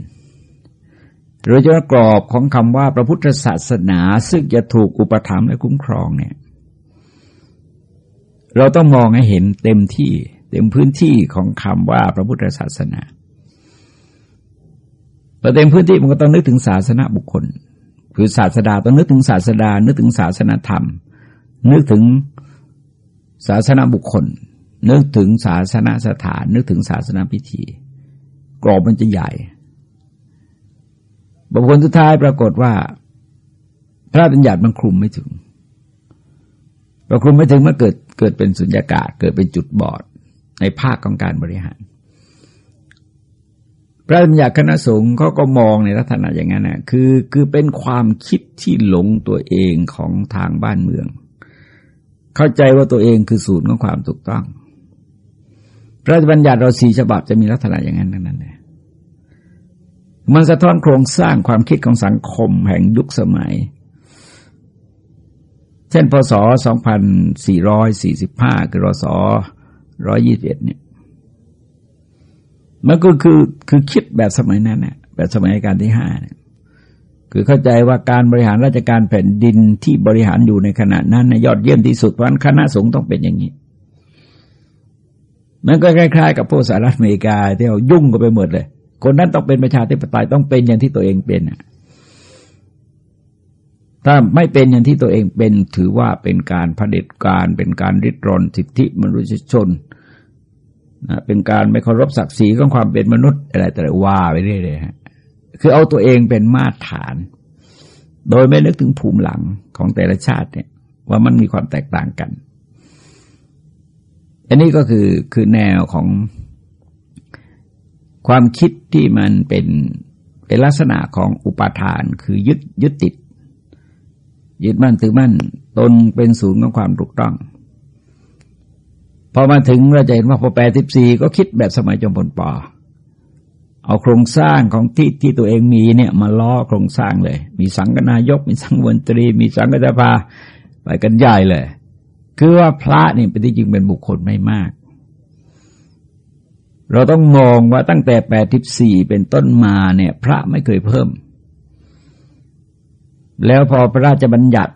โดยเฉพาะกรอบของคำว่าพระพุทธศาสนา ซึ่งจะถูกอุปถัมภ์และคุ้มครองเนี่ย เราต้องมองให้เห็นเต็มที่เต็มพื้นที่ของคำว่าพระพุทธศาสนาพอเต็มพื้นที่มันก็ต้องนึกถึงศาสนาบุคคล คือศาสดาต้องนึกถึงศาสดา นึกถึงศาสนาธรรม นึกถึงศาสนาบุคคล นึกถึงศาสนาสถาน นึกถึงศาสนาพิธี กรอบมันจะใหญ่ บทผลสุดท้ายปรากฏว่า พระบัญญัติมันคลุมไม่ถึงพอคลุมไม่ถึงมันเกิดเกิดเป็นสุญญากาศ เกิดเป็นจุดบอดในภาคของการบริหาร พระบัญญัติคณะสงฆ์เขาก็มองในลักษณะอย่างนั้นนะคือคือเป็นความคิดที่หลงตัวเองของทางบ้านเมือง เข้าใจว่าตัวเองคือศูนย์ของความถูกต้อง พระบัญญัติเราสี่ฉบับจะมีลักษณะอย่างนั้นทั้งนั้นเลย มันสะท้อนโครงสร้างความคิดของสังคมแห่งยุคสมัย เช่นพศ 2445 คือรศ121 เนี่ย มันก็คือคือคิดแบบสมัยนั้นเนี่ยแบบสมัยการที่ห้าเนี่ยคือเข้าใจว่าการบริหารราชการแผ่นดินที่บริหารอยู่ในขณะนั้นยอดเยี่ยมที่สุดเพราะคณะสงฆ์ต้องเป็นอย่างนี้มันก็คล้ายๆ กับพวกสหรัฐอเมริกาที่เอายุ่งกันไปหมดเลย คนนั้นต้องเป็นประชาธิปไตยต้องเป็นอย่างที่ตัวเองเป็นถ้าไม่เป็นอย่างที่ตัวเองเป็นถือว่าเป็นการผด็จการเป็นการริดรอนสิทธิมนุษยชนเป็นการไม่เคารพศักดิ์ศรีของความเป็นมนุษย์อะไรแต่ว่าไปเรื่อยๆฮะคือเอาตัวเองเป็นมาตรฐาน โดยไม่นึกถึงภูมิหลังของแต่ละชาติเนี่ย ว่ามันมีความแตกต่างกัน อันนี้ก็คือคือแนวของ ความคิดที่มันเป็นเป็นลักษณะของอุปาทานคือยึดยึดติด ยึดมั่นถือมั่น ตนเป็นศูนย์ของความถูกต้อง พอมาถึงเราจะเห็นว่าพอแปดสิบสี่ก็คิดแบบสมัยจอมพลปอเอาโครงสร้างของที่ที่ตัวเองมีเนี่ยมาล้อโครงสร้างเลย มีสังกนายก มีสังวนตรี มีสังกสภาไปกันใหญ่เลย คือว่าพระนี่เป็นที่จริงเป็นบุคคลไม่มาก เราต้องมองว่าตั้งแต่แปดทิบสี่เป็นต้นมาเนี่ย พระไม่เคยเพิ่ม แล้วพอพระราชบัญญัติ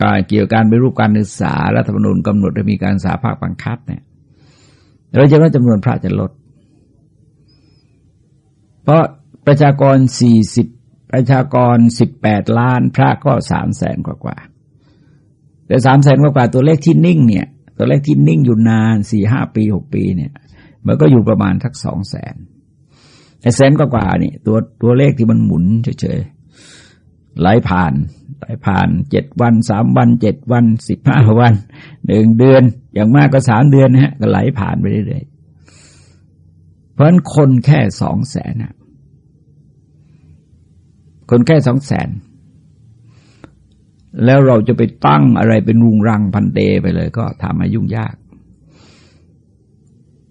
การเกี่ยวกับการไปรูปการศึกษารัฐธรรมนูญกำหนดให้มีการสาภาคบังคับเนี่ย เราจะว่าจำนวนพระจะลด เพราะประชากรสี่สิบประชากรสิบแปดล้าน พระก็สามแสนกว่ากว่าแต่สามแสนกว่าตัวเลขที่นิ่งเนี่ย ตัวเลขที่นิ่งอยู่นานสี่ห้าปีหกปีเนี่ย มันก็อยู่ประมาณทักสองแสนแต่แสนก็กว่านี่ตัวตัวเลขที่มันหมุนเฉยๆไหลผ่านไหลผ่านเจ็ดวันสามวันเจ็ดวันสิบห้าวันหนึ่งเดือน อย่างมากก็สามเดือนนะฮะก็ไหลผ่านไปเรื่อยๆเพราะฉะนั้นคนแค่สองแสนนะคนแค่สองแสน แล้วเราจะไปตั้งอะไรเป็นรุงรังพันเตไปเลย ก็ทำให้ยุ่งยาก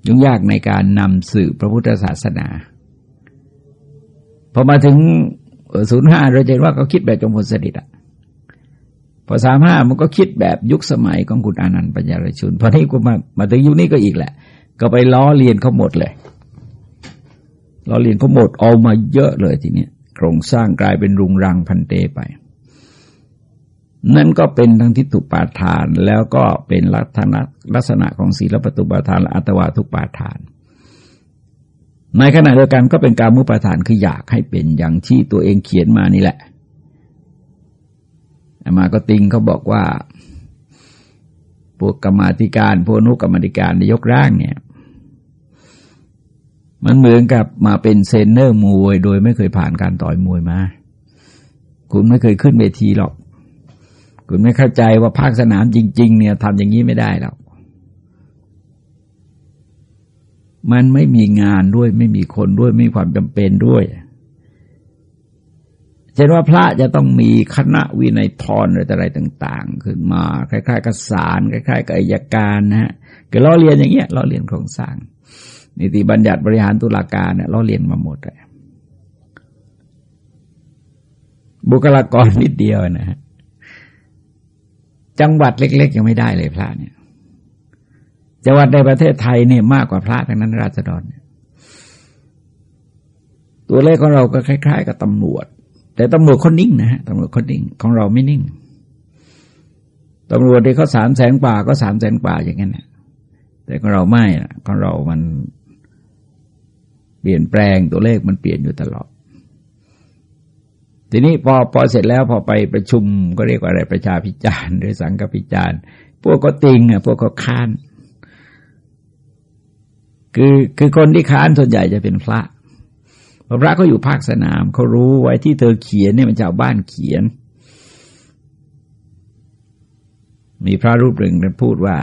ยุ่งยากในการนำสื่อพระพุทธศาสนาพอมาถึงศูนย์ห้าเราจะเห็นว่าเขาคิดแบบจงพลสฤษดิ์อะพอสามห้ามันก็คิดแบบยุคสมัยของคุณอานันต์ปัญญารชุนพอที่กูมามาถึงยุคนี้ก็อีกแหละ ก็ไปล้อเลียนเขาหมดเลยล้อเลียนเขาหมดเอามาเยอะเลยทีนี้โครงสร้างกลายเป็นรุงรังพันเตไป นั่นก็เป็นทั้งทิฏฐุปาทาน แล้วก็เป็นลักษณะลักษณะของศีลปฏิปาทานและอัตวาทุปาทาน ในขณะเดียวกันก็เป็นการมุปาทานคืออยากให้เป็นอย่างที่ตัวเองเขียนมานี่แหละมาก็ติงเขาบอกว่าพวกกรรมธิการพวกนุกรรมธิการในยกร่างเนี่ย มันเหมือนกับมาเป็นเซนเนอร์มวย โดยไม่เคยผ่านการต่อยมวยมา คุณไม่เคยขึ้นเวทีหรอก คุณไม่เข้าใจว่าภาคสนามจริง ๆ เนี่ยทำอย่างนี้ไม่ได้หรอกมันไม่มีงานด้วยไม่มีคนด้วยไม่มีความจำเป็นด้วยเช่นว่าพระจะต้องมีคณะวินัยทรอะไรต่าง ๆ ขึ้นมาคล้ายๆกับศาลคล้ายๆกับอายการนะฮะก็ล้อเรียนอย่างเงี้ยล้อเรียนโครงสร้าง นิติบัญญัติบริหารตุลาการเนี่ยเราเรียนมาหมดเลยบุคลากรนิดเดียวนะฮะ จังหวัดเล็ก ๆ ยังไม่ได้เลยพระเนี่ย จังหวัดในประเทศไทยเนี่ยมากกว่าพระทั้งนั้นราษฎรตัวเลขของเราก็คล้าย ๆ กับตำรวจ แต่ตำรวจเขานิ่งนะฮะตำรวจเขานิ่งของเราไม่นิ่งตำรวจที่เขาสามแสนกว่าก็สามแสนกว่าอย่างนั้นนะแต่ของเราไม่ของเรามันเปลี่ยนแปลงตัวเลขมันเปลี่ยนอยู่ตลอด ทีนี้พอพอเสร็จแล้วพอไปประชุมก็เรียกว่าอะไรประชาพิจารณ์หรือสังกพิจารณ์ พวกก็ติงอะพวกก็ค้าน คือคือคนที่ค้านส่วนใหญ่จะเป็นพระพระเขาอยู่ภาคสนามเขารู้ไว้ที่เธอเขียนเนี่ยมันชาวบ้านเขียน มีพระรูปหนึ่งพูดว่า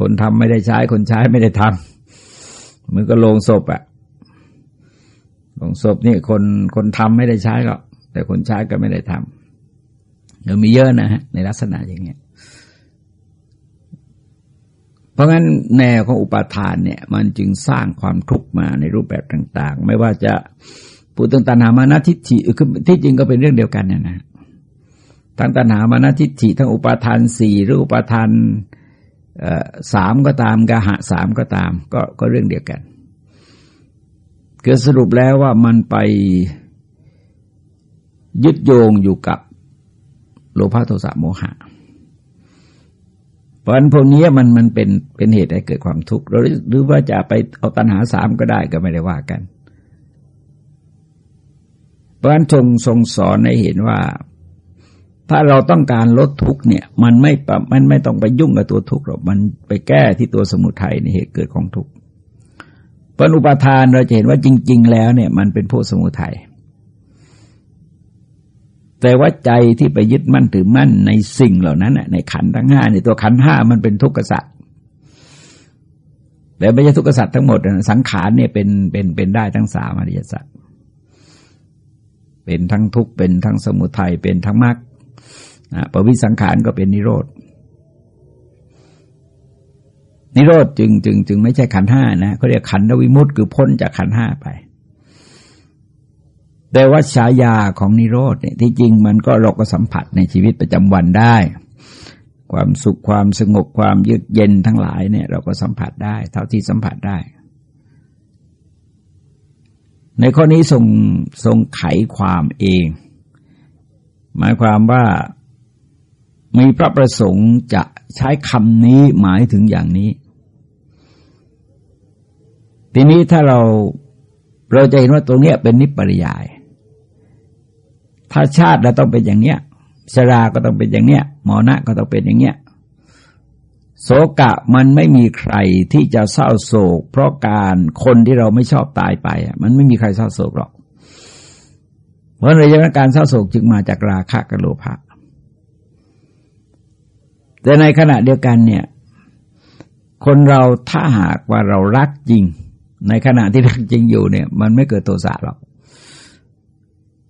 คนทำไม่ได้ใช้คนใช้ไม่ได้ทำมันก็ลงศพอะ ลงศพนี่คนคนทำไม่ได้ใช้หรอกแต่คนใช้ก็ไม่ได้ทำเดี๋ยวมีเยอะนะฮะในลักษณะอย่างเงี้ยเพราะงั้นแนวของอุปาทานเนี่ย มันจึงสร้างความทุกข์มาในรูปแบบต่าง ๆ ไม่ว่าจะพูดถึงตัณหามานาทิฏฐิคือที่จริงก็เป็นเรื่องเดียวกันเนี่ยนะทั้งตัณหามานาทิฏฐิทั้งอุปาทานสี่หรืออุปาทานสามก็ตามกะหะสามก็ตาม ก็ก็เรื่องเดียวกัน เกิดสรุปแล้วว่ามันไปยึดโยงอยู่กับโลภะโทสะโมหะ เพราะนั้นพวกนี้มันมันเป็นเป็นเหตุให้เกิดความทุกข์หรือว่าจะไปเอาตัณหาสามก็ได้ก็ไม่ได้ว่ากัน เพราะฉะนั้นทรงทรงสอนให้เห็นว่า ถ้าเราต้องการลดทุกข์เนี่ย มันไม่มันไม่ต้องไปยุ่งกับตัวทุกข์หรอกมันไปแก้ที่ตัวสมุทัยในเหตุเกิดของทุกข์ ปนุปทานเราจะเห็นว่าจริง ๆ แล้วเนี่ยมันเป็นพวกสมุทัยแต่ว่าใจที่ไปยึดมั่นถือมั่นในสิ่งเหล่านั้นในขันทั้งห้าในตัวขันห้ามันเป็นทุกข์สัตว์แต่ไม่ใช่ทุกข์สัตว์ทั้งหมดสังขารเนี่ยเป็นเป็นเป็นได้ทั้งสามอริยสัจเป็นทั้งทุกข์เป็นทั้งสมุทัยเป็นทั้งมรรคปวิสังขารก็เป็นนิโรธ นิโรธจึงจึงจึงไม่ใช่ขันห้านะเขาเรียกขันธวิมุตต์คือพ้นจากขันห้าไป แต่ว่าฉายาของนิโรธเนี่ยที่จริงมันก็เราก็สัมผัสในชีวิตประจำวันได้ ความสุขความสงบความเยือกเย็นทั้งหลายเนี่ยเราก็สัมผัสได้ เท่าที่สัมผัสได้ ในข้อนี้ทรงทรงไขความเอง หมายความว่ามีพระประสงค์จะใช้คำนี้หมายถึงอย่างนี้ ทีนี้ถ้าเราเราจะเห็นว่าตรงเนี้ยเป็นนิปริยาย ถ้าชาติเราต้องเป็นอย่างเนี้ยชราก็ต้องเป็นอย่างเนี้ยมอนะก็ต้องเป็นอย่างเนี้ยโศกะมันไม่มีใครที่จะเศร้าโศก เพราะการคนที่เราไม่ชอบตายไปอะมันไม่มีใครเศร้าโศกหรอก เพราะในยะการเศร้าโศกจึงมาจากราคะกับโลภะแต่ในขณะเดียวกันเนี่ย คนเราถ้าหากว่าเรารักจริง ในขณะที่รักจริงอยู่เนี่ย มันไม่เกิดโทสะหรอก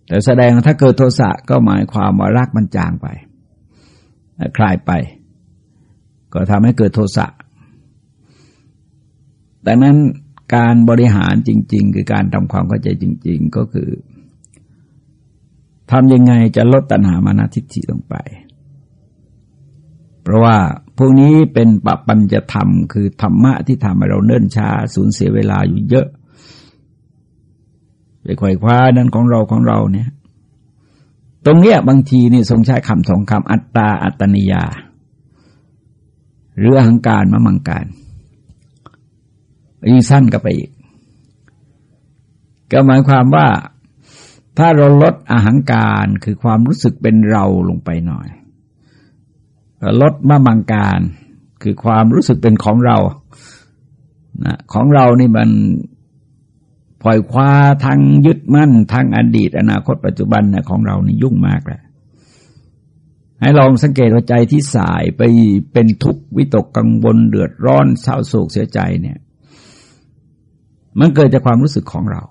แต่แสดงถ้าเกิดโทสะก็หมายความว่ารักมันจางไป คลายไป ก็ทำให้เกิดโทสะดังนั้นการบริหารจริง ๆ คือการทำความเข้าใจจริง ๆ ก็คือทำยังไงจะลดตัณหามานาทิฏฐิลงไป เพราะว่าพวกนี้เป็นปปัญจะธรรม คือธรรมะที่ทำให้เราเนิ่นช้า สูญเสียเวลาอยู่เยอะไปไขว่คว้านั้นของเราของเราเนี่ย ตรงเนี้ยบางทีนี่ทรงใช้คำสองคำอัตตาอัตตนิยา หรืออหังการมะมังการยิ่งสั้นก็ไปอีก ก็หมายความว่าถ้าเราลดอาหังการคือความรู้สึกเป็นเราลงไปหน่อย ลดมะมังการ คือความรู้สึกเป็นของเรานะของเรานี่มันปล่อยคว้าทั้งยึดมั่นทั้งอดีต อนาคตปัจจุบันนะของเรานี่ยุ่งมากแหละให้ลองสังเกตว่าใจที่สายไปเป็นทุกข์วิตกกังวลเดือดร้อนเศร้าโศกเสียใจเนี่ย มันเกิดจากความรู้สึกของเรา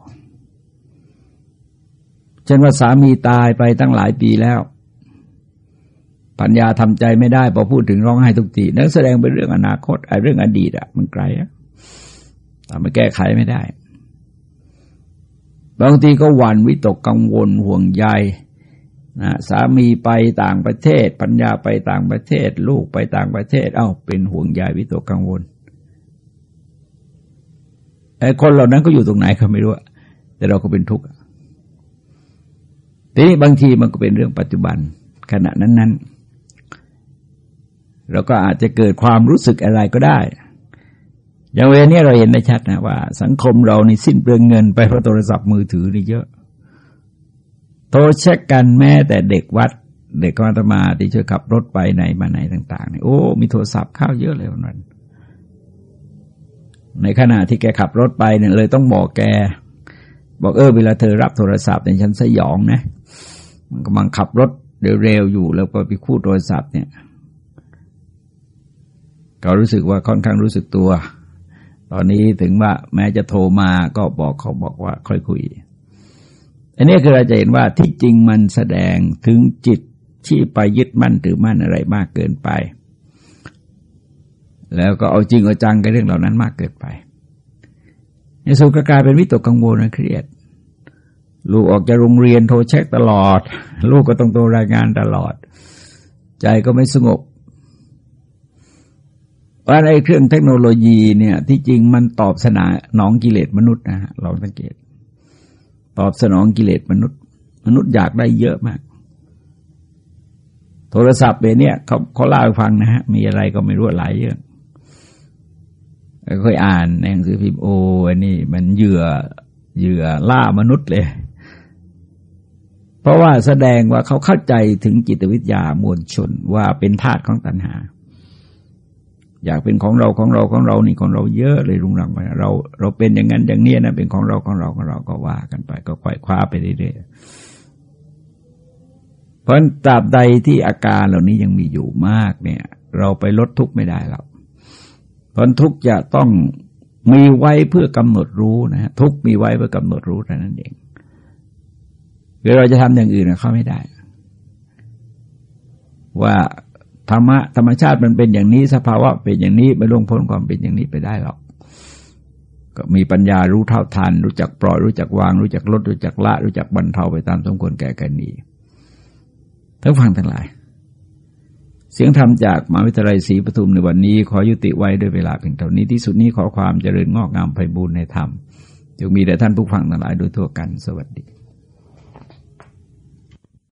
เช่นว่าสามีตายไปตั้งหลายปีแล้ว ปัญญาทำใจไม่ได้พอพูดถึงร้องไห้ทุกทีนั่นแสดงเป็นเรื่องอนาคตไอ้เรื่องอดีตอะมันไกลอะทำให้แก้ไขไม่ได้ บางทีก็หวั่นวิตกกังวลห่วงใยนะสามีไปต่างประเทศ ปัญญาไปต่างประเทศ ลูกไปต่างประเทศ เอา้า เป็นห่วงใยวิตกกังวลไอ้คนเหล่านั้นก็อยู่ตรงไหนเขาไม่รู้แต่เราก็เป็นทุกข์ทีนี้บางทีมันก็เป็นเรื่องปัจจุบันขณะนั้นๆ เราก็อาจจะเกิดความรู้สึกอะไรก็ได้ อย่างเวลานี้เราเห็นได้ชัดนะว่า สังคมเรานี่สิ้นเปลืองเงินไปเพราะโทรศัพท์มือถือนี่เยอะ โทรเช็คกันแม้แต่เด็กวัด เด็กวัดมาที่ช่วยขับรถไปไหนมาไหนต่างๆเนี่ยโอ้ มีโทรศัพท์เข้าเยอะเลยวันนั้นในขณะที่แกขับรถไปเนี่ยเลยต้องบอกแก บอกเออเวลาเธอรับโทรศัพท์เนี่ยฉันสยองนะ มันกำลังขับรถเร็วๆอยู่แล้วก็ไปคู่โทรศัพท์เนี่ย เขารู้สึกว่าค่อนข้างรู้สึกตัว ตอนนี้ถึงว่าแม้จะโทรมาก็บอกเขาบอกว่าค่อยคุย อันนี้คือเราจะเห็นว่าที่จริงมันแสดงถึงจิตที่ไปยึดมั่นถือมั่นอะไรมากเกินไป แล้วก็เอาจริงเอาจังกับเรื่องเหล่านั้นมากเกินไป ในสุดก็กลายเป็นวิตกกังวลเครียด ลูกออกจากโรงเรียนโทรเช็คตลอด ลูกก็ต้องโทรรายงานตลอด ใจก็ไม่สงบ ว่าไอ้เครื่องเทคโนโลยีเนี่ย ที่จริงมันตอบสนองน้องกิเลสมนุษย์นะฮะลองสังเกต ตอบสนองกิเลสมนุษย์ มนุษย์อยากได้เยอะมาก โทรศัพท์เบเนี่ยเขาเขาเล่าให้ฟังนะฮะมีอะไรก็ไม่รู้หลายเรื่องเคยอ่านในหนังสือพิมพ์โอ้อันนี้มันเหยื่อเหยื่อล่ามนุษย์เลย เพราะว่าแสดงว่าเขาเข้าใจถึงจิตวิทยามวลชนว่าเป็นธาตุของตัณหา อยากเป็นของเราของเราของเรานี่ของเราเยอะเลยรุงรังไปเรา เราเป็นอย่างนั้นอย่างนี้นะเป็นของเราของเราของเราก็ว่ากันไป ก็ค่อยคว้าไปเรื่อยๆเพราะตราบใดที่อาการเหล่านี้ยังมีอยู่มากเนี่ย เราไปลดทุกข์ไม่ได้หรอกเพราะทุกข์จะต้องมีไว้เพื่อกำหนดรู้นะทุกมีไว้เพื่อกำหนดรู้เท่านั้นเองคือเราจะทำอย่างอื่นเข้าไม่ได้ ว่า ธรรมะธรรมชาติมันเป็นอย่างนี้สภาวะเป็นอย่างนี้ไม่ล่วงพ้นความเป็นอย่างนี้ไปได้หรอกก็มีปัญญารู้เท่าทัน รู้จักปล่อยรู้จักวาง รู้จักลดรู้จักละ รู้จักบรรเทาไปตามสมควรแก่กันนี้ทั้งฟังทั้งหลาย เสียงธรรมจากมหาวิทยาลัยศรีปทุมในวันนี้ ขอยุติไว้ด้วยเวลาเพียงเท่านี้ที่สุดนี้ขอความเจริญงอกงามไพบูรณ์ในธรรมจงมีแด่ท่านผู้ฟังทั้งหลายโดยทั่วกันสวัสดี